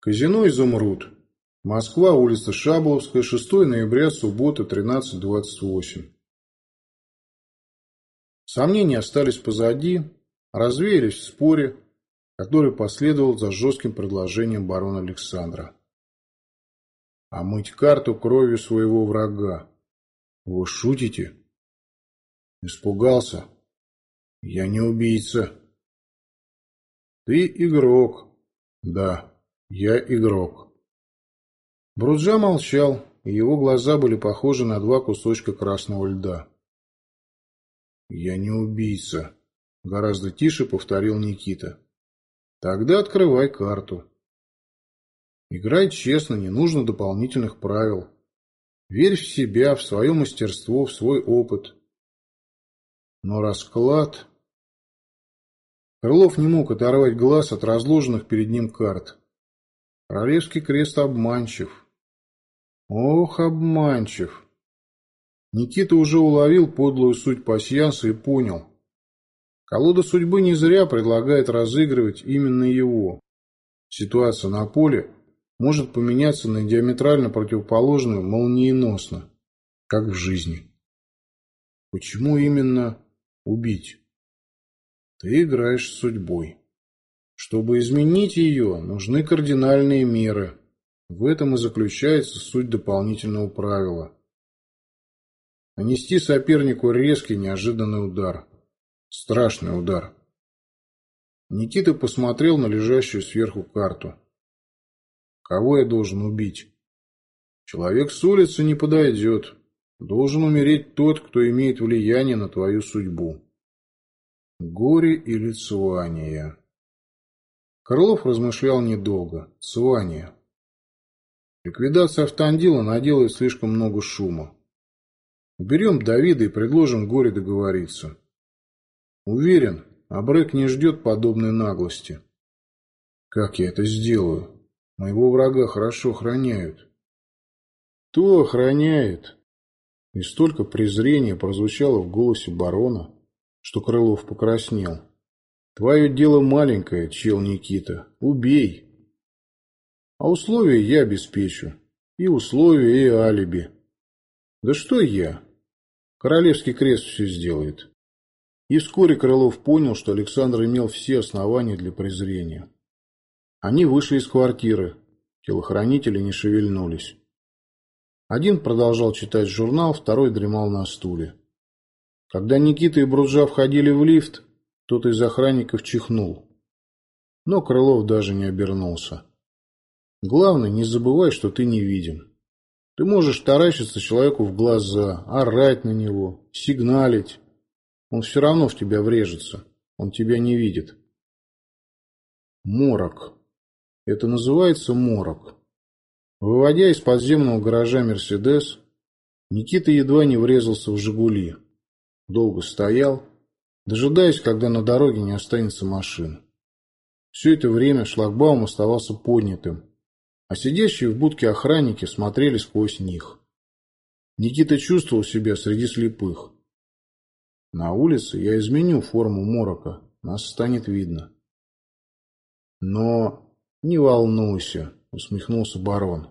Казино «Изумруд». Москва, улица Шабловская, 6 ноября, суббота, 13.28. Сомнения остались позади, развеялись в споре, который последовал за жестким предложением барона Александра. А мыть карту кровью своего врага. Вы шутите? Испугался? Я не убийца. Ты игрок. Да. «Я игрок». Бруджа молчал, и его глаза были похожи на два кусочка красного льда. «Я не убийца», — гораздо тише повторил Никита. «Тогда открывай карту». Играй честно, не нужно дополнительных правил. Верь в себя, в свое мастерство, в свой опыт. Но расклад... Крылов не мог оторвать глаз от разложенных перед ним карт. Королевский крест обманчив. Ох, обманчив. Никита уже уловил подлую суть пасьянса и понял. Колода судьбы не зря предлагает разыгрывать именно его. Ситуация на поле может поменяться на диаметрально противоположную молниеносно, как в жизни. Почему именно убить? Ты играешь с судьбой. Чтобы изменить ее, нужны кардинальные меры. В этом и заключается суть дополнительного правила. Нанести сопернику резкий, неожиданный удар. Страшный удар. Никита посмотрел на лежащую сверху карту. Кого я должен убить? Человек с улицы не подойдет. Должен умереть тот, кто имеет влияние на твою судьбу. Горе или цвание. Крылов размышлял недолго. Свания. Ликвидация автандила наделает слишком много шума. Уберем Давида и предложим горе договориться. Уверен, Абрек не ждет подобной наглости. Как я это сделаю? Моего врага хорошо охраняют. Кто охраняет? И столько презрения прозвучало в голосе барона, что Крылов покраснел. Твое дело маленькое, чел Никита. Убей. А условия я обеспечу. И условия, и алиби. Да что я? Королевский крест все сделает. И вскоре Крылов понял, что Александр имел все основания для презрения. Они вышли из квартиры. Телохранители не шевельнулись. Один продолжал читать журнал, второй дремал на стуле. Когда Никита и Бруджа входили в лифт, кто-то из охранников чихнул. Но Крылов даже не обернулся. Главное, не забывай, что ты невидим. Ты можешь таращиться человеку в глаза, орать на него, сигналить. Он все равно в тебя врежется. Он тебя не видит. Морок. Это называется морок. Выводя из подземного гаража «Мерседес», Никита едва не врезался в «Жигули». Долго стоял, дожидаясь, когда на дороге не останется машин. Все это время шлагбаум оставался поднятым, а сидящие в будке охранники смотрели сквозь них. Никита чувствовал себя среди слепых. На улице я изменю форму морока, нас станет видно. Но не волнуйся, усмехнулся барон.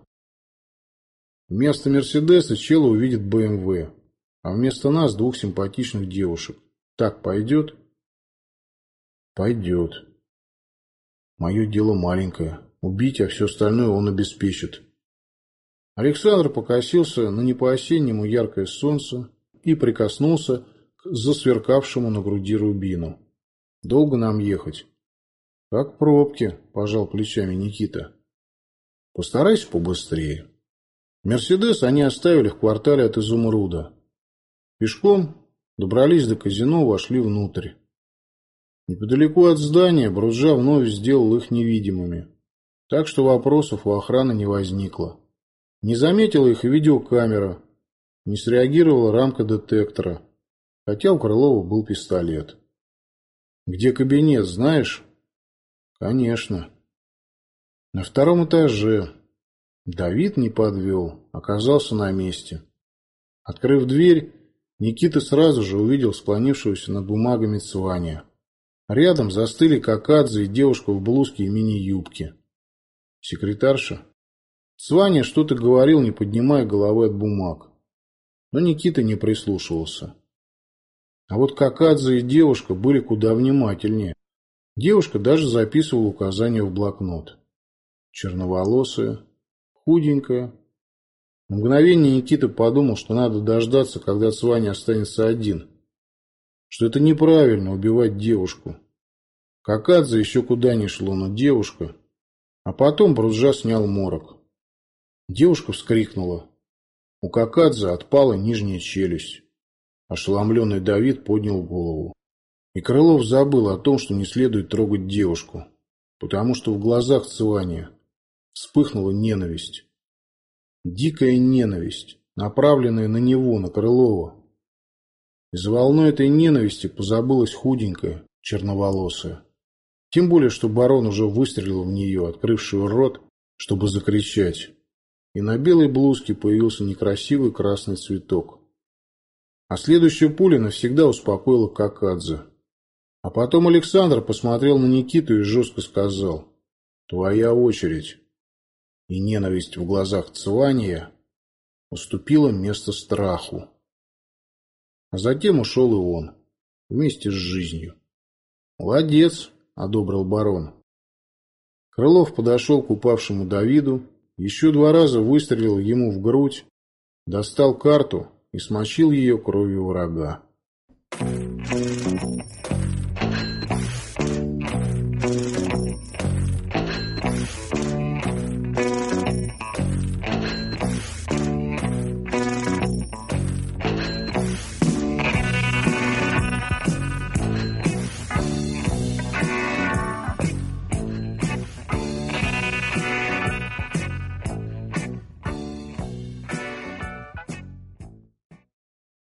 Вместо Мерседеса чела увидит БМВ, а вместо нас двух симпатичных девушек. Так пойдет? Пойдет. Мое дело маленькое. Убить, а все остальное он обеспечит. Александр покосился на не по-осеннему яркое солнце и прикоснулся к засверкавшему на груди рубину. Долго нам ехать? Как пробки, пожал плечами Никита. Постарайся побыстрее. Мерседес они оставили в квартале от Изумруда. Пешком Добрались до казино, вошли внутрь. Неподалеку от здания Бруджа вновь сделал их невидимыми, так что вопросов у охраны не возникло. Не заметила их видеокамера, не среагировала рамка детектора, хотя у Крылова был пистолет. «Где кабинет, знаешь?» «Конечно». «На втором этаже». Давид не подвел, оказался на месте. Открыв дверь, Никита сразу же увидел склонившегося над бумагами Цваня. Рядом застыли Какадзе и девушка в блузке и мини-юбке. Секретарша? Сваня что-то говорил, не поднимая головы от бумаг. Но Никита не прислушивался. А вот Какадзе и девушка были куда внимательнее. Девушка даже записывала указания в блокнот. Черноволосая, худенькая. На мгновение Никита подумал, что надо дождаться, когда Сваня останется один. Что это неправильно убивать девушку. Какадзе еще куда ни шло, но девушка... А потом Брузжа снял морок. Девушка вскрикнула. У Какадзе отпала нижняя челюсть. Ошеломленный Давид поднял голову. И Крылов забыл о том, что не следует трогать девушку, потому что в глазах Цивания вспыхнула ненависть. Дикая ненависть, направленная на него, на Крылова. И за волной этой ненависти позабылась худенькая, черноволосая. Тем более, что барон уже выстрелил в нее, открывшую рот, чтобы закричать и на белой блузке появился некрасивый красный цветок. А следующая пуля навсегда успокоила Какадзе. А потом Александр посмотрел на Никиту и жестко сказал «Твоя очередь». И ненависть в глазах Цвания уступила место страху. А затем ушел и он, вместе с жизнью. «Молодец», — одобрил барон. Крылов подошел к упавшему Давиду еще два раза выстрелил ему в грудь, достал карту и смочил ее кровью врага.